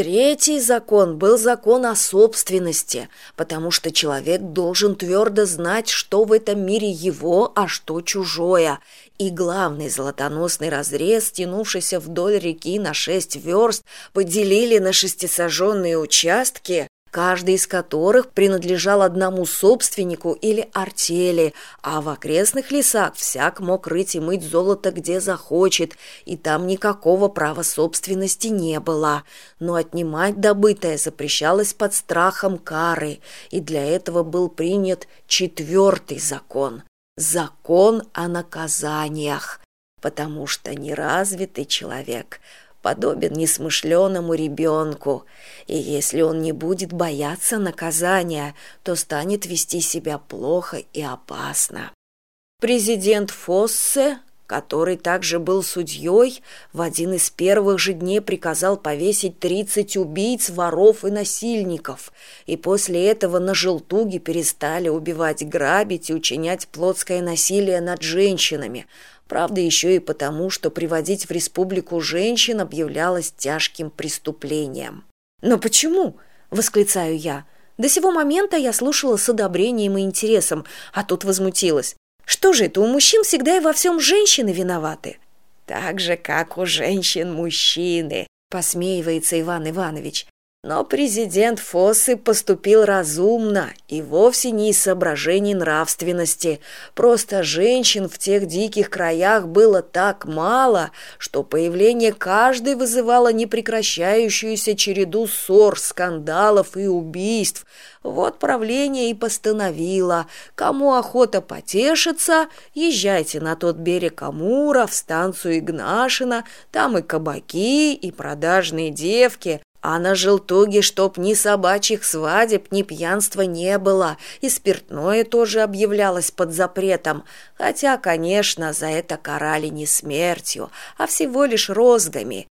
Третий закон был закон о собственности, потому что человек должен твердо знать, что в этом мире его, а что чужое. И главный золотоносный разрез, тянувшийся вдоль реки на шесть верст, поделили на шестисожженные участки, каждый из которых принадлежал одному собственнику или артели, а в окрестных лесах всяк мог рыть и мыть золото где захочет, и там никакого права собственности не было. Но отнимать добытое запрещалось под страхом кары, и для этого был принят четвертый закон – закон о наказаниях, потому что неразвитый человек – подобен несмышленому ребенку, и если он не будет бояться наказания, то станет вести себя плохо и опасно. Президент Фоссе, который также был судьей, в один из первых же дней приказал повесить тридцать убийц, воров и насильников, и после этого на желтуге перестали убивать, грабить и учинять плотское насилие над женщинами, правда еще и потому что приводить в республику женщин объявлялось тяжким преступлением. Но почему восклицаю я. До сего момента я слушала с одобрением и интересом а тут возмутилась что же это у мужчин всегда и во всем женщины виноваты? Так же как у женщин мужчины посмеивается иван иванович но президент фоссы поступил разумно и вовсе не из соображений нравственности. Просто женщин в тех диких краях было так мало что появление каждой вызывало непрекращающуюся череду ссор скандалов и убийств. Вот правление и постановило. Кому охота потешиться езжайте на тот берег амура в станцию игнашина там и кабаки и продажные девки а на желтуге чтоб ни собачьих свадеб ни пьянства не было. И спиртное тоже объявлялось под запретом. Хотя конечно за это карали не смертью а всего лишь розгами.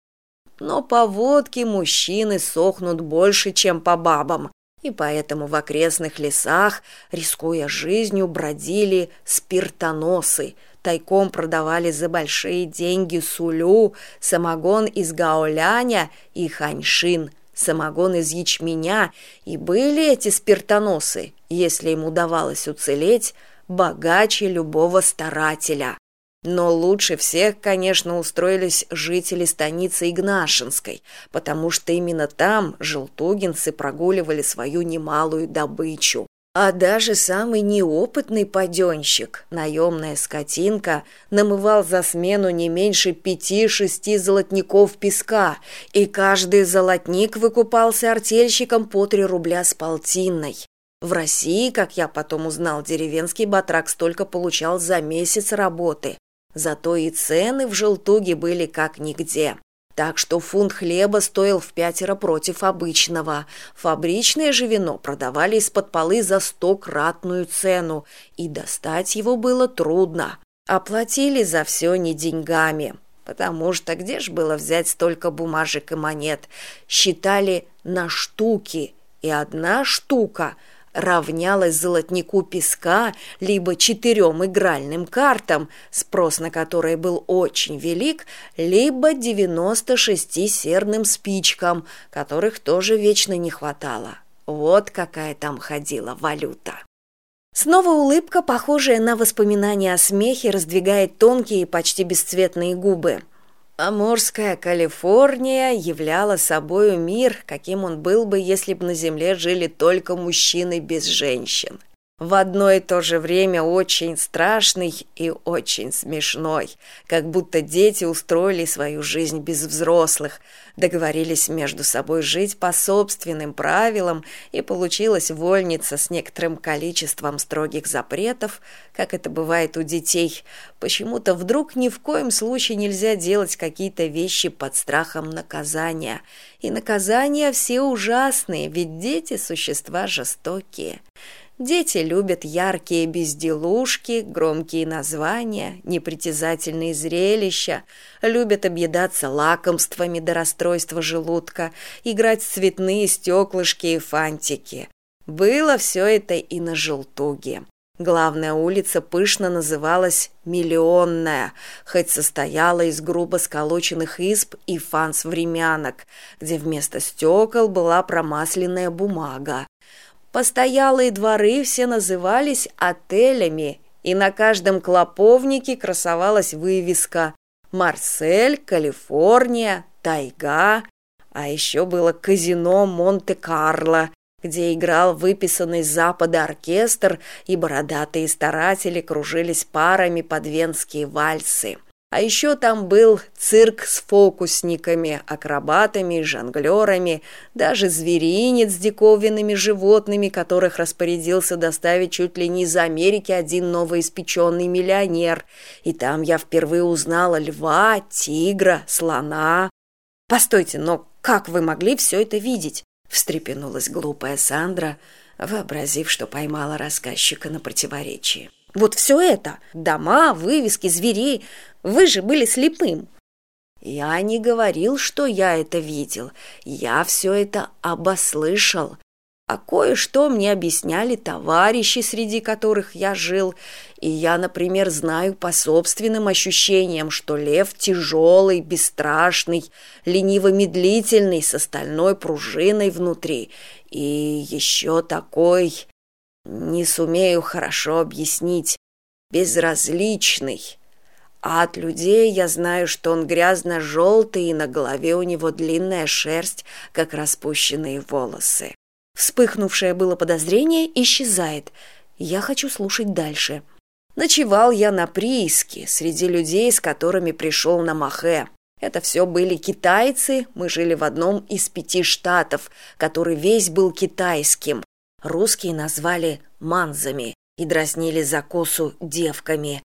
Но по водке мужчины сохнут больше чем по бабам и поэтому в окрестных лесах рискуя жизнью бродили спиртоносы тайком продавали за большие деньги сулю, самогон из гаоляня и ханьшин, самогон из ячменя, и были эти спиртоносы, если им удавалось уцелеть, богаче любого старателя. Но лучше всех, конечно, устроились жители станицы Игнашинской, потому что именно там желтугинцы прогуливали свою немалую добычу. А даже самый неопытный паденщик наемная скотинка намывал за смену не меньше пяти шести золотников песка и каждый золотник выкупался артельщиком по три рубля с полтинной. В россии как я потом узнал деревенский батрак столько получал за месяц работы зато и цены в желтуге были как нигде так что фунт хлеба стоил в пятеро против обычного. Фабричное же вино продавали из-под полы за стократную цену, и достать его было трудно. Оплатили за все не деньгами, потому что где ж было взять столько бумажек и монет? Считали на штуки, и одна штука – равнялась золотнику песка либо четырем игральным картам, спрос на которые был очень велик, либо девяносто шести серным спичкам, которых тоже вечно не хватало. Вот какая там ходила валюта. Снова улыбка, похожая на воспоминания о смехе, раздвигает тонкие почти бесцветные губы. Амурская Калифорния являла собою мир, каким он был бы, если бы на Земле жили только мужчины без женщин в одно и то же время очень страшный и очень смешной, как будто дети устроили свою жизнь без взрослых, договорились между собой жить по собственным правилам, и получилась вольница с некоторым количеством строгих запретов, как это бывает у детей. Почему-то вдруг ни в коем случае нельзя делать какие-то вещи под страхом наказания. И наказания все ужасные, ведь дети – существа жестокие. Дети любят яркие безделушки, громкие названия, непритязательные зрелища, любят объедаться лакомствами до расстройства желудка, играть в цветные стеклышки и фантики. Было все это и на желтуге. Главная улица пышно называлась «Миллионная», хоть состояла из грубо сколоченных изб и фанс-времянок, где вместо стекол была промасленная бумага. Постоялые дворы все назывались отелями, и на каждом клоповнике красовалась вывеска «Марсель», «Калифорния», «Тайга», а еще было казино Монте-Карло, где играл выписанный с запада оркестр, и бородатые старатели кружились парами под венские вальсы. А еще там был цирк с фокусниками, акробатами, жонглерами, даже зверинец с диковинными животными, которых распорядился доставить чуть ли не из Америки один новоиспеченный миллионер. И там я впервые узнала льва, тигра, слона. Постойте, но как вы могли все это видеть? встрепенулась глупая сандра вообразив что поймала рассказчика на противоречии вот все это дома вывески зверей вы же были слепым. Я не говорил что я это видел. Я все это обослышал. А кое что мне объясняли товарищи среди которых я жил. И я например знаю по собственным ощущениям что лев тяжелый бесстрашный лениво медлительный с остальной пружиной внутри. И еще такой не сумею хорошо объяснить безразличный а от людей я знаю что он грязно желтый и на голове у него длинная шерсть как распущенные волосы. Вспыхнувшее было подозрение исчезает. Я хочу слушать дальше. Ночевал я на прииске среди людей с которыми пришел на махе. Это все были китайцы мы жили в одном из пяти штатов который весь был китайским. Русские назвали манзами и дразнили за косу девками